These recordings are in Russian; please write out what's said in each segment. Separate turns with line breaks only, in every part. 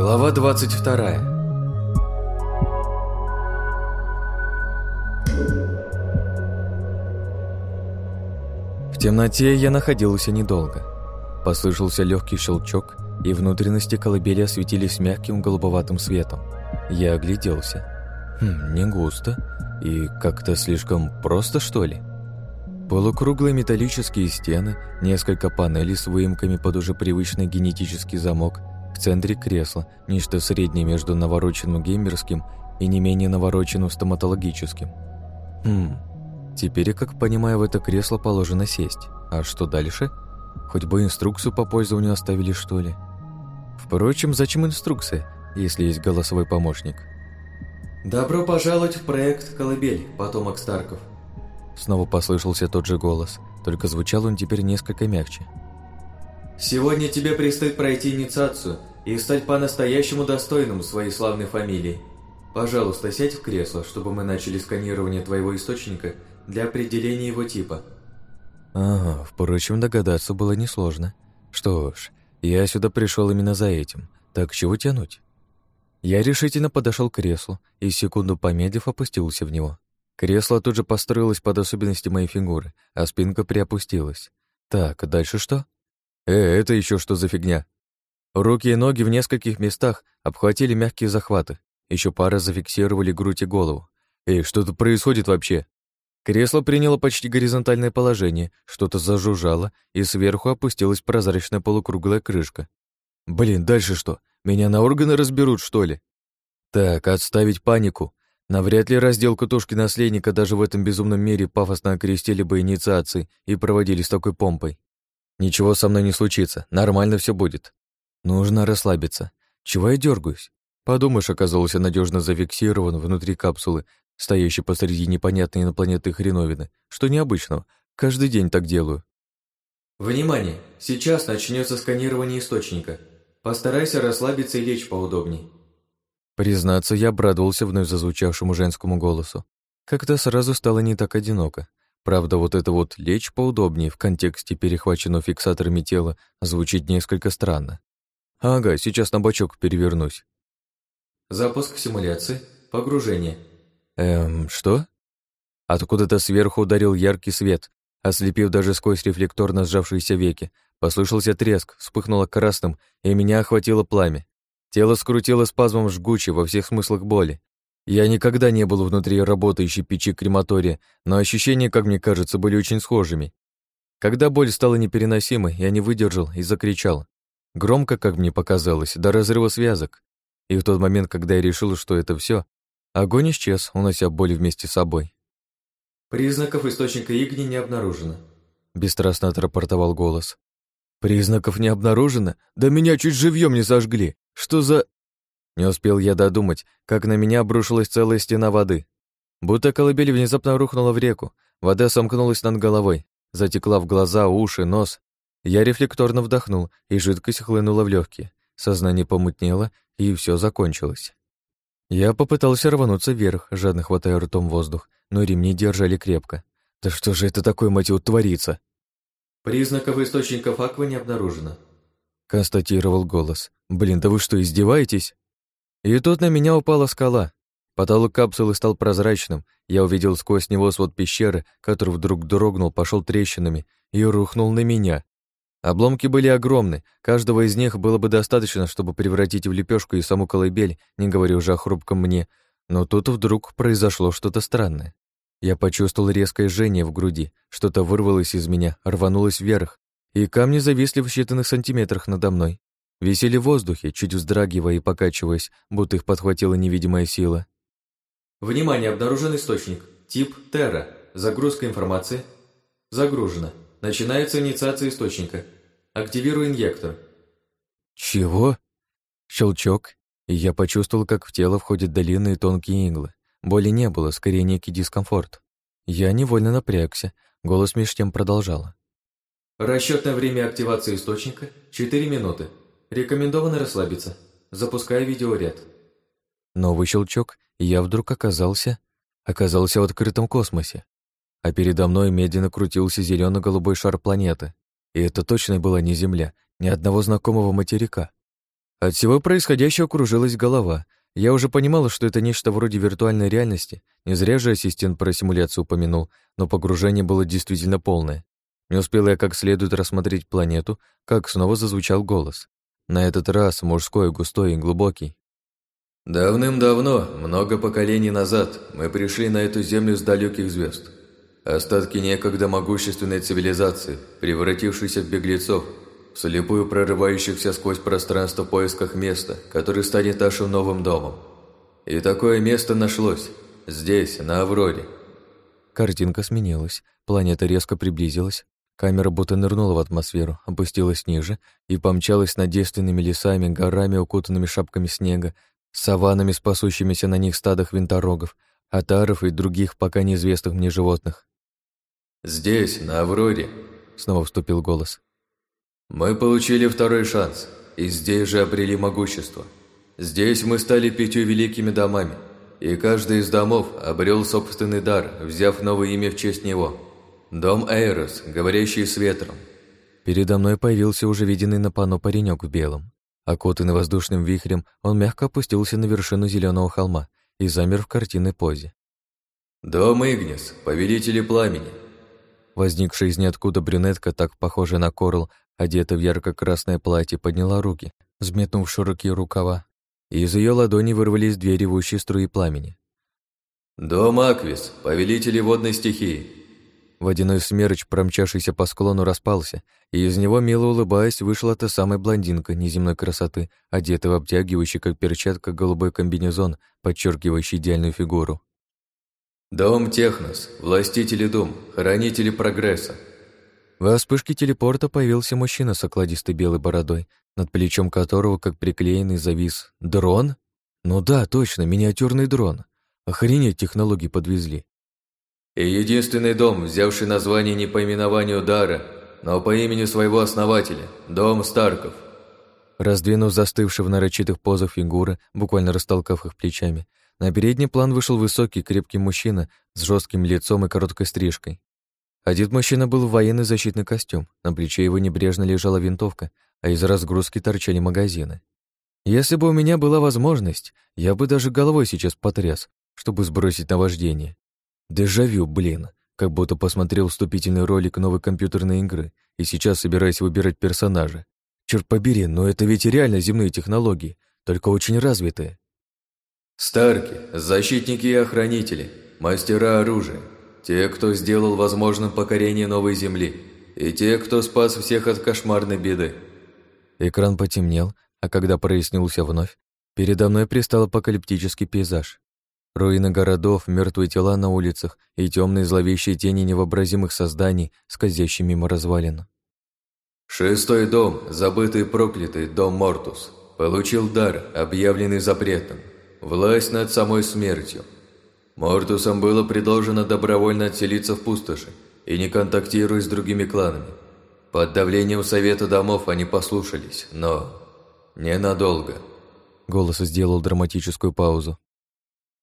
Глава 22 В темноте я находился недолго. Послышался легкий щелчок, и внутренности колыбели осветились мягким голубоватым светом. Я огляделся. Хм, не густо. И как-то слишком просто, что ли? Полукруглые металлические стены, несколько панелей с выемками под уже привычный генетический замок, в центре кресла, нечто среднее между навороченным геймерским и не менее навороченным стоматологическим. Хм, теперь как понимаю, в это кресло положено сесть. А что дальше? Хоть бы инструкцию по пользованию оставили, что ли? Впрочем, зачем инструкция, если есть голосовой помощник?
«Добро пожаловать в проект «Колыбель», потомок Старков».
Снова послышался тот же голос, только звучал он теперь несколько мягче.
«Сегодня тебе предстоит пройти инициацию и стать по-настоящему достойным своей славной фамилии. Пожалуйста, сядь в кресло, чтобы мы начали сканирование твоего источника для определения его типа».
Ага, впрочем, догадаться было несложно. Что ж, я сюда пришел именно за этим, так чего тянуть? Я решительно подошел к креслу и, секунду помедлив, опустился в него. Кресло тут же построилось под особенности моей фигуры, а спинка приопустилась. Так, дальше что? Э, это еще что за фигня? Руки и ноги в нескольких местах обхватили мягкие захваты. Еще пара зафиксировали грудь и голову. Эй, что тут происходит вообще? Кресло приняло почти горизонтальное положение, что-то зажужжало, и сверху опустилась прозрачная полукруглая крышка. Блин, дальше что? Меня на органы разберут, что ли? Так, отставить панику. Навряд ли разделку тушки наследника даже в этом безумном мире пафосно окрестили бы инициацией и проводили с такой помпой. Ничего со мной не случится, нормально все будет. Нужно расслабиться. Чего я дергаюсь? Подумаешь, оказался надежно зафиксирован внутри капсулы, стоящей посреди непонятной инопланетной хреновины. Что необычного. Каждый день так делаю.
Внимание! Сейчас начнется сканирование источника. Постарайся расслабиться и лечь поудобней.
Признаться, я обрадовался вновь зазвучавшему женскому голосу. Как-то сразу стало не так одиноко. Правда, вот это вот «лечь поудобнее» в контексте перехваченного фиксаторами тела звучит несколько странно. Ага, сейчас на бочок перевернусь.
Запуск симуляции. Погружение.
Эм, что? Откуда-то сверху ударил яркий свет, ослепив даже сквозь рефлекторно сжавшиеся веки, Послышался треск, вспыхнуло красным, и меня охватило пламя. Тело скрутило спазмом жгуче во всех смыслах боли. Я никогда не был внутри работающей печи крематория, но ощущения, как мне кажется, были очень схожими. Когда боль стала непереносимой, я не выдержал и закричал. Громко, как мне показалось, до разрыва связок. И в тот момент, когда я решил, что это все, огонь исчез, унося боль вместе с собой.
«Признаков источника игни не обнаружено», —
бесстрастно отрапортовал голос. Признаков не обнаружено? Да меня чуть живьем не сожгли. Что за... Не успел я додумать, как на меня обрушилась целая стена воды. Будто колыбель внезапно рухнула в реку. Вода сомкнулась над головой, затекла в глаза, уши, нос. Я рефлекторно вдохнул, и жидкость хлынула в легкие. Сознание помутнело, и все закончилось. Я попытался рвануться вверх, жадно хватая ртом воздух, но ремни держали крепко. Да что же это такое, мать его, творится?
«Признаков источников аквы не обнаружено», —
констатировал голос. «Блин, да вы что, издеваетесь?» И тут на меня упала скала. Потолок капсулы стал прозрачным. Я увидел сквозь него свод пещеры, который вдруг дрогнул, пошел трещинами и рухнул на меня. Обломки были огромны, каждого из них было бы достаточно, чтобы превратить в лепешку и саму колыбель, не говоря уже о хрупком мне. Но тут вдруг произошло что-то странное. Я почувствовал резкое жжение в груди, что-то вырвалось из меня, рванулось вверх, и камни зависли в считанных сантиметрах надо мной. Висели в воздухе, чуть вздрагивая и покачиваясь, будто их подхватила невидимая сила.
Внимание, обнаружен источник. Тип Терра. Загрузка информации. Загружено. Начинается инициация источника. Активирую инъектор.
Чего? Щелчок, и я почувствовал, как в тело входят длинные тонкие иглы. Боли не было, скорее некий дискомфорт. Я невольно напрягся, голос меж тем продолжала.
Расчетное время активации источника – 4 минуты. Рекомендовано расслабиться. Запускаю видеоряд.
Новый щелчок, и я вдруг оказался... Оказался в открытом космосе. А передо мной медленно крутился зелено голубой шар планеты. И это точно была не Земля, ни одного знакомого материка. От всего происходящего кружилась голова. Я уже понимала, что это нечто вроде виртуальной реальности. Не зря же ассистент про симуляцию упомянул, но погружение было действительно полное. Не успел я как следует рассмотреть планету, как снова зазвучал голос. На этот раз мужской, густой и глубокий.
Давным-давно, много поколений назад, мы пришли на эту землю с далеких звезд. Остатки некогда могущественной цивилизации, превратившейся в беглецов, слепую прорывающихся сквозь пространство в поисках места, который станет нашим новым домом. И такое место нашлось, здесь, на Авроре.
Картинка сменилась, планета резко приблизилась, камера будто нырнула в атмосферу, опустилась ниже и помчалась над девственными лесами, горами, укутанными шапками снега, саванами с пасущимися на них стадах винторогов, отаров и других пока неизвестных мне животных.
«Здесь, на Авроре», — снова вступил голос. «Мы получили второй шанс, и здесь же обрели могущество. Здесь мы стали пятью великими домами, и каждый из домов обрел собственный дар, взяв новое имя в честь него. Дом Эйрос, говорящий с ветром».
Передо мной появился уже виденный на панно паренек в белом. Окутанный воздушным вихрем, он мягко опустился на вершину зеленого холма и замер в картинной позе.
«Дом Игнис, повелители пламени!»
Возникшая из ниоткуда брюнетка, так похожая на Корл, одетая в ярко-красное платье, подняла руки, взметнув широкие рукава, и из ее ладони вырвались две ревущие струи пламени.
«Дом Аквис, повелители водной стихии!»
Водяной смерч, промчавшийся по склону, распался, и из него, мило улыбаясь, вышла та самая блондинка неземной красоты, одетая в обтягивающий, как перчатка, голубой комбинезон, подчеркивающий идеальную фигуру.
«Дом Технос, властители дум, хранители прогресса».
Во вспышке телепорта появился мужчина с окладистой белой бородой, над плечом которого, как приклеенный, завис дрон? Ну да, точно, миниатюрный дрон. Охренеть технологии подвезли.
И единственный дом, взявший название не по именованию Дара, но по имени своего основателя – Дом Старков.
Раздвинув застывшие в нарочитых позах фигуры, буквально растолкав их плечами, на передний план вышел высокий, крепкий мужчина с жестким лицом и короткой стрижкой. Одет мужчина был в военный защитный костюм, на плече его небрежно лежала винтовка, а из разгрузки торчали магазины. Если бы у меня была возможность, я бы даже головой сейчас потряс, чтобы сбросить наваждение. Дежавю, блин, как будто посмотрел вступительный ролик новой компьютерной игры и сейчас собираюсь выбирать персонажа. Черт побери, но это ведь реально земные технологии, только очень развитые.
Старки, защитники и охранители, мастера оружия, те, кто сделал возможным покорение новой земли, и те, кто спас всех от кошмарной беды.
Экран потемнел, а когда прояснился вновь, передо мной пристал апокалиптический пейзаж. Руины городов, мертвые тела на улицах и темные зловещие тени невообразимых созданий, скользящие мимо развалин.
Шестой дом, забытый проклятый дом Мортус, получил дар, объявленный запретом, власть над самой смертью. Мортусам было предложено добровольно отселиться в пустоши и не контактируя с другими кланами. Под давлением Совета домов они послушались, но ненадолго.
Голос сделал драматическую паузу.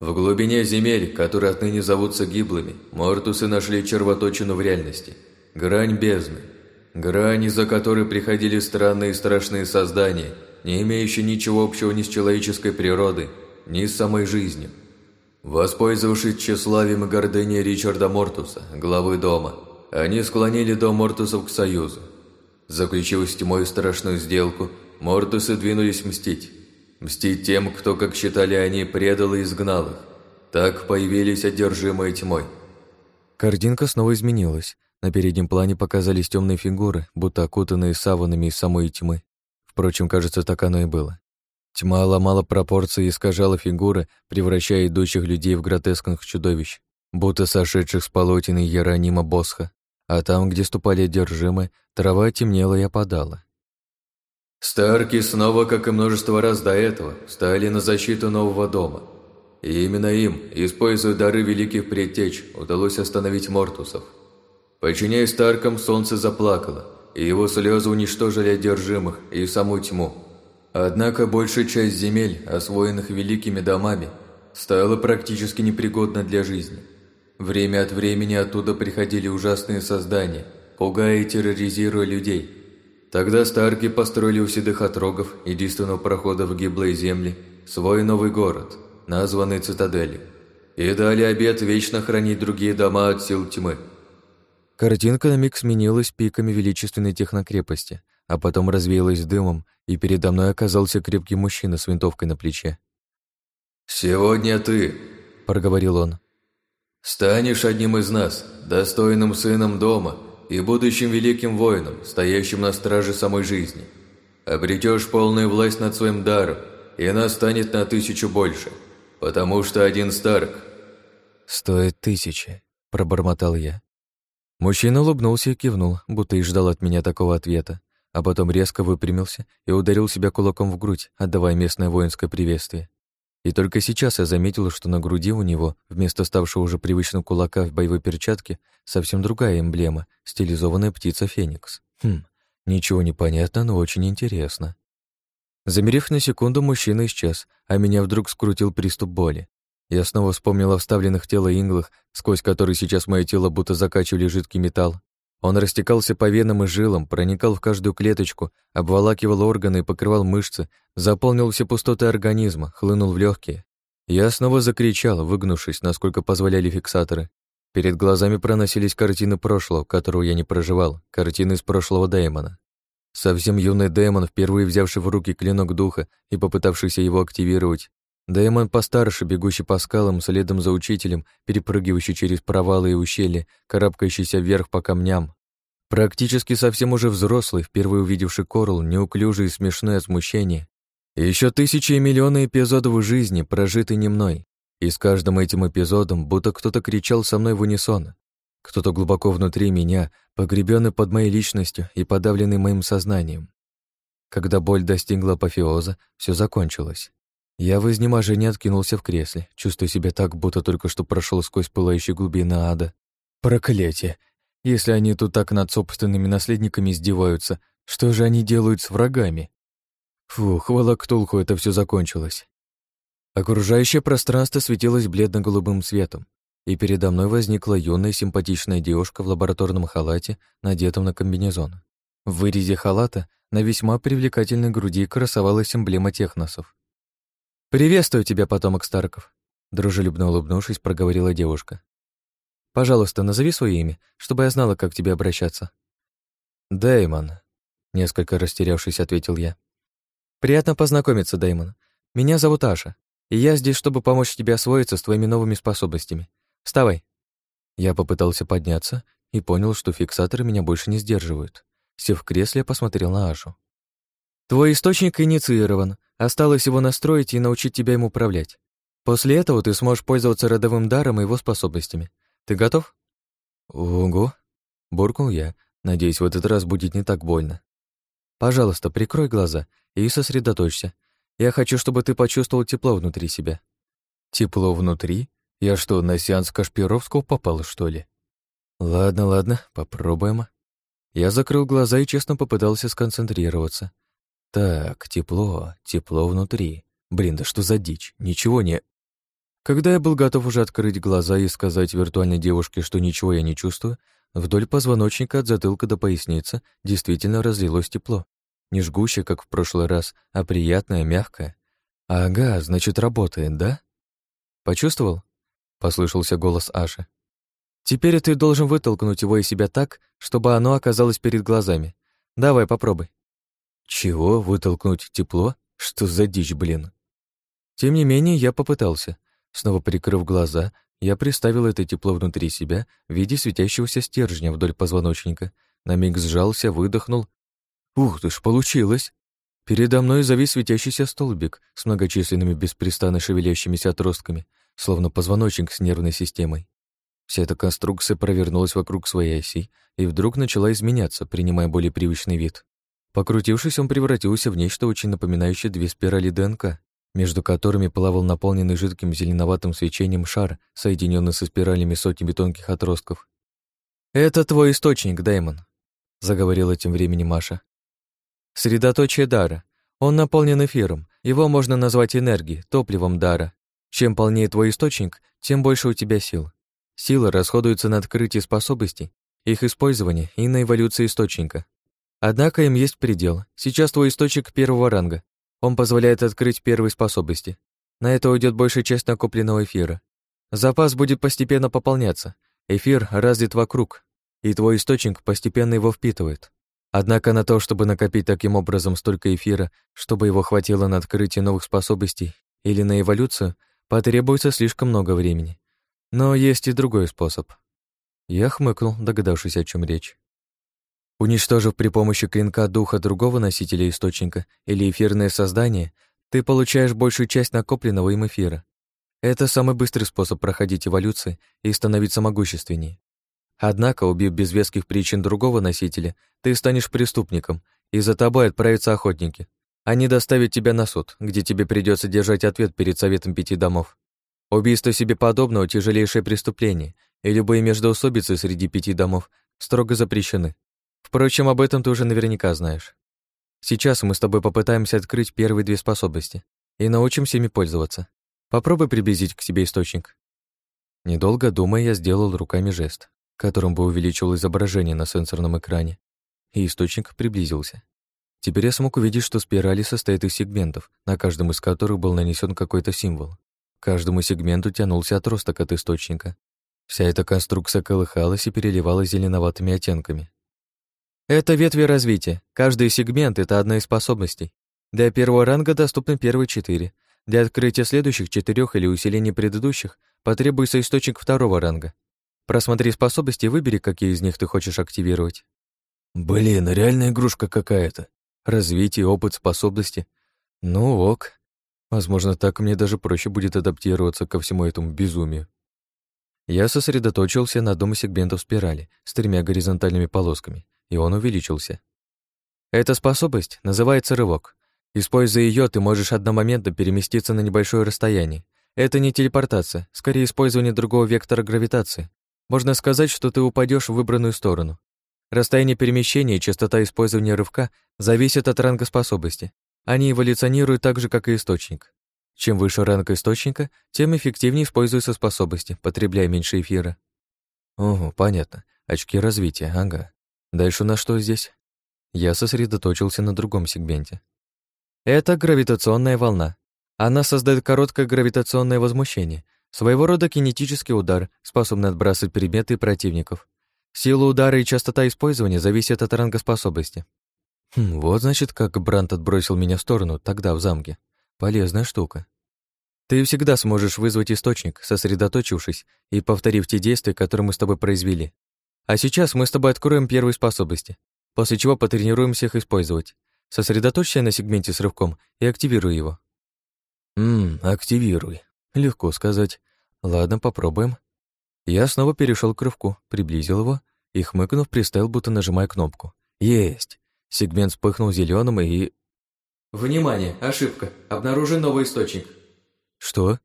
В глубине земель, которые отныне зовутся гиблыми, мортусы нашли червоточину в реальности. Грань бездны. Грань, из-за которой приходили странные и страшные создания, не имеющие ничего общего ни с человеческой природой, ни с самой жизнью. Воспользовавшись тщеславием и гордыней Ричарда Мортуса, главы дома, они склонили дом Мортусов к союзу. Заключив с тьмой страшную сделку, Мортусы двинулись мстить. Мстить тем, кто, как считали они, предал и изгнал их. Так появились одержимые тьмой.
Картинка снова изменилась. На переднем плане показались темные фигуры, будто окутанные саванами из самой тьмы. Впрочем, кажется, так оно и было. Тьма ломала пропорции и искажала фигуры, превращая идущих людей в гротескных чудовищ, будто сошедших с полотен Яронима Босха. А там, где ступали одержимые, трава темнела и опадала.
Старки снова, как и множество раз до этого, стали на защиту нового дома. И именно им, используя дары великих предтеч, удалось остановить Мортусов. Подчиняясь Старкам, солнце заплакало, и его слезы уничтожили одержимых и саму тьму. Однако большая часть земель, освоенных великими домами, стала практически непригодна для жизни. Время от времени оттуда приходили ужасные создания, пугая и терроризируя людей – Тогда Старки построили у седых отрогов, единственного прохода в гиблые земли, свой новый город, названный Цитадели, и дали обет вечно хранить другие дома от сил тьмы.
Картинка на миг сменилась пиками величественной технокрепости, а потом развеялась дымом, и передо мной оказался крепкий мужчина с винтовкой на плече.
«Сегодня ты», — проговорил он, — «станешь одним из нас, достойным сыном дома и будущим великим воином, стоящим на страже самой жизни. Обретешь полную власть над своим даром, и нас станет на тысячу больше, потому что один Старк».
«Стоит тысячи», — пробормотал я. Мужчина улыбнулся и кивнул, будто и ждал от меня такого ответа, а потом резко выпрямился и ударил себя кулаком в грудь, отдавая местное воинское приветствие. И только сейчас я заметил, что на груди у него, вместо ставшего уже привычного кулака в боевой перчатке, совсем другая эмблема, стилизованная птица Феникс. Хм, ничего не понятно, но очень интересно. Замерев на секунду, мужчина исчез, а меня вдруг скрутил приступ боли. Я снова вспомнил о вставленных тело инглах, сквозь которые сейчас мое тело будто закачивали жидкий металл. Он растекался по венам и жилам, проникал в каждую клеточку, обволакивал органы и покрывал мышцы, заполнил все пустоты организма, хлынул в легкие. Я снова закричал, выгнувшись, насколько позволяли фиксаторы. Перед глазами проносились картины прошлого, которого я не проживал, картины из прошлого Дэймона. Совсем юный Дэймон, впервые взявший в руки клинок духа и попытавшийся его активировать, Дэймон постарше, бегущий по скалам, следом за учителем, перепрыгивающий через провалы и ущелья, карабкающийся вверх по камням. Практически совсем уже взрослый, впервые увидевший Корл, неуклюжий и смущения. И еще тысячи и миллионы эпизодов жизни, прожиты не мной. И с каждым этим эпизодом будто кто-то кричал со мной в унисон. Кто-то глубоко внутри меня, погребенный под моей личностью и подавленный моим сознанием. Когда боль достигла апофеоза, все закончилось. Я в изнеможении откинулся в кресле, чувствуя себя так, будто только что прошел сквозь пылающие глубины ада. Проклятие! Если они тут так над собственными наследниками издеваются, что же они делают с врагами? Фу, хвала Ктулху, это все закончилось. Окружающее пространство светилось бледно-голубым светом, и передо мной возникла юная симпатичная девушка в лабораторном халате, надетом на комбинезон. В вырезе халата на весьма привлекательной груди красовалась эмблема техносов. «Приветствую тебя, потомок Старков», — дружелюбно улыбнувшись, проговорила девушка. «Пожалуйста, назови свое имя, чтобы я знала, как к тебе обращаться». Дэймон, несколько растерявшись, ответил я. «Приятно познакомиться, Дэймон. Меня зовут Аша, и я здесь, чтобы помочь тебе освоиться с твоими новыми способностями. Вставай». Я попытался подняться и понял, что фиксаторы меня больше не сдерживают. Сев в кресле, я посмотрел на Ашу. «Твой источник инициирован. Осталось его настроить и научить тебя им управлять. После этого ты сможешь пользоваться родовым даром и его способностями. Ты готов? Ого, буркнул я, надеюсь, в этот раз будет не так больно. Пожалуйста, прикрой глаза и сосредоточься. Я хочу, чтобы ты почувствовал тепло внутри себя. Тепло внутри? Я что, на сеанс Кашпировского попал, что ли? Ладно, ладно, попробуем. Я закрыл глаза и честно попытался сконцентрироваться. Так, тепло, тепло внутри. Блин, да что за дичь? Ничего не... Когда я был готов уже открыть глаза и сказать виртуальной девушке, что ничего я не чувствую, вдоль позвоночника от затылка до поясницы действительно разлилось тепло. Не жгущее, как в прошлый раз, а приятное, мягкое. Ага, значит, работает, да? Почувствовал? Послышался голос Аши. Теперь ты должен вытолкнуть его из себя так, чтобы оно оказалось перед глазами. Давай, попробуй. Чего? Вытолкнуть тепло? Что за дичь, блин? Тем не менее, я попытался. Снова прикрыв глаза, я приставил это тепло внутри себя в виде светящегося стержня вдоль позвоночника. На миг сжался, выдохнул. Ух ты ж, получилось! Передо мной завис светящийся столбик с многочисленными беспрестанно шевелящимися отростками, словно позвоночник с нервной системой. Вся эта конструкция провернулась вокруг своей оси и вдруг начала изменяться, принимая более привычный вид. Покрутившись, он превратился в нечто очень напоминающее две спирали ДНК, между которыми плавал наполненный жидким зеленоватым свечением шар, соединенный со спиралями сотнями тонких отростков. «Это твой источник, Дэймон», — заговорила тем временем Маша. «Средоточие дара. Он наполнен эфиром. Его можно назвать энергией, топливом дара. Чем полнее твой источник, тем больше у тебя сил. Сила расходуется на открытие способностей, их использование и на эволюцию источника. Однако им есть предел. Сейчас твой источник первого ранга. Он позволяет открыть первые способности. На это уйдет большая часть накопленного эфира. Запас будет постепенно пополняться. Эфир развит вокруг, и твой источник постепенно его впитывает. Однако на то, чтобы накопить таким образом столько эфира, чтобы его хватило на открытие новых способностей или на эволюцию, потребуется слишком много времени. Но есть и другой способ. Я хмыкнул, догадавшись, о чем речь. Уничтожив при помощи клинка духа другого носителя источника или эфирное создание, ты получаешь большую часть накопленного им эфира. Это самый быстрый способ проходить эволюции и становиться могущественнее. Однако, убив без веских причин другого носителя, ты станешь преступником, и за тобой отправятся охотники. Они доставят тебя на суд, где тебе придется держать ответ перед Советом Пяти Домов. Убийство себе подобного – тяжелейшее преступление, и любые междоусобицы среди пяти домов строго запрещены. Впрочем, об этом ты уже наверняка знаешь. Сейчас мы с тобой попытаемся открыть первые две способности и научимся ими пользоваться. Попробуй приблизить к себе источник. Недолго думая, я сделал руками жест которым бы увеличил изображение на сенсорном экране, и источник приблизился. Теперь я смог увидеть, что спирали состоят из сегментов, на каждом из которых был нанесен какой-то символ. К каждому сегменту тянулся отросток от источника. Вся эта конструкция колыхалась и переливалась зеленоватыми оттенками. Это ветви развития. Каждый сегмент — это одна из способностей. Для первого ранга доступны первые четыре. Для открытия следующих четырех или усиления предыдущих потребуется источник второго ранга. Просмотри способности и выбери, какие из них ты хочешь активировать.
Блин, реальная игрушка какая-то.
Развитие, опыт, способности. Ну ок. Возможно, так мне даже проще будет адаптироваться ко всему этому безумию. Я сосредоточился на одном из сегментов спирали с тремя горизонтальными полосками, и он увеличился. Эта способность называется рывок. Используя ее, ты можешь одномоментно переместиться на небольшое расстояние. Это не телепортация, скорее использование другого вектора гравитации, можно сказать, что ты упадешь в выбранную сторону. Расстояние перемещения и частота использования рывка зависят от ранга способности. Они эволюционируют так же, как и источник. Чем выше ранг источника, тем эффективнее используются способности, потребляя меньше эфира. Ого, понятно. Очки развития, ага. Дальше на что здесь? Я сосредоточился на другом сегменте. Это гравитационная волна. Она создает короткое гравитационное возмущение, Своего рода кинетический удар, способный отбрасывать предметы и противников. Сила удара и частота использования зависят от ранга способности. Хм, вот значит, как Брант отбросил меня в сторону тогда в замке. Полезная штука. Ты всегда сможешь вызвать источник, сосредоточившись и повторив те действия, которые мы с тобой произвели. А сейчас мы с тобой откроем первые способности, после чего потренируемся их использовать. Сосредоточься на сегменте с рывком и активируй его. Ммм, активируй. Легко сказать. Ладно, попробуем. Я снова перешел к рывку, приблизил его и, хмыкнув, приставил, будто нажимая кнопку. Есть! Сегмент вспыхнул зеленым и...
Внимание! Ошибка! Обнаружен новый источник.
Что?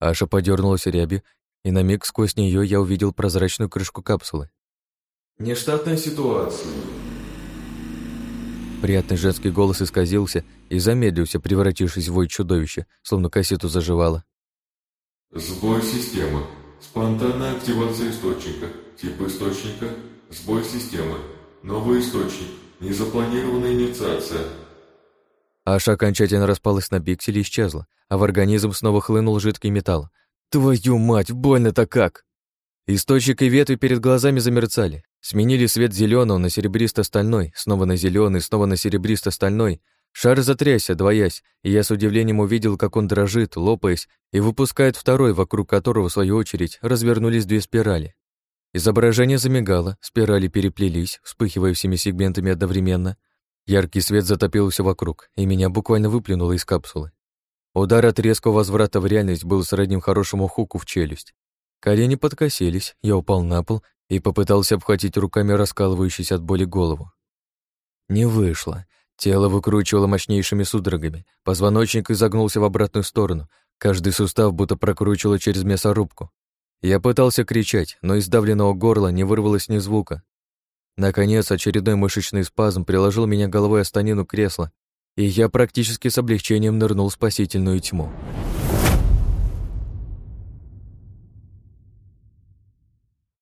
Аша подернулась рябью, и на миг сквозь нее я увидел прозрачную крышку капсулы.
Нештатная ситуация.
Приятный женский голос исказился и замедлился, превратившись в вой чудовище, словно кассету заживало.
Сбой системы. Спонтанная активация источника. Тип источника. Сбой системы. Новый источник. Незапланированная инициация.
Аша окончательно распалась на пиксели и исчезла, а в организм снова хлынул жидкий металл. Твою мать, больно-то как! Источник и ветви перед глазами замерцали, сменили свет зеленого на серебристо-стальной, снова на зеленый, снова на серебристо-стальной, Шар затрясся, двоясь, и я с удивлением увидел, как он дрожит, лопаясь, и выпускает второй, вокруг которого, в свою очередь, развернулись две спирали. Изображение замигало, спирали переплелись, вспыхивая всеми сегментами одновременно. Яркий свет затопил все вокруг, и меня буквально выплюнуло из капсулы. Удар от резкого возврата в реальность был сродним хорошему хуку в челюсть. Колени подкосились, я упал на пол и попытался обхватить руками раскалывающуюся от боли голову. Не вышло. Тело выкручивало мощнейшими судорогами, позвоночник изогнулся в обратную сторону, каждый сустав будто прокручивало через мясорубку. Я пытался кричать, но из давленного горла не вырвалось ни звука. Наконец, очередной мышечный спазм приложил меня головой о станину кресла, и я практически с облегчением нырнул в спасительную тьму.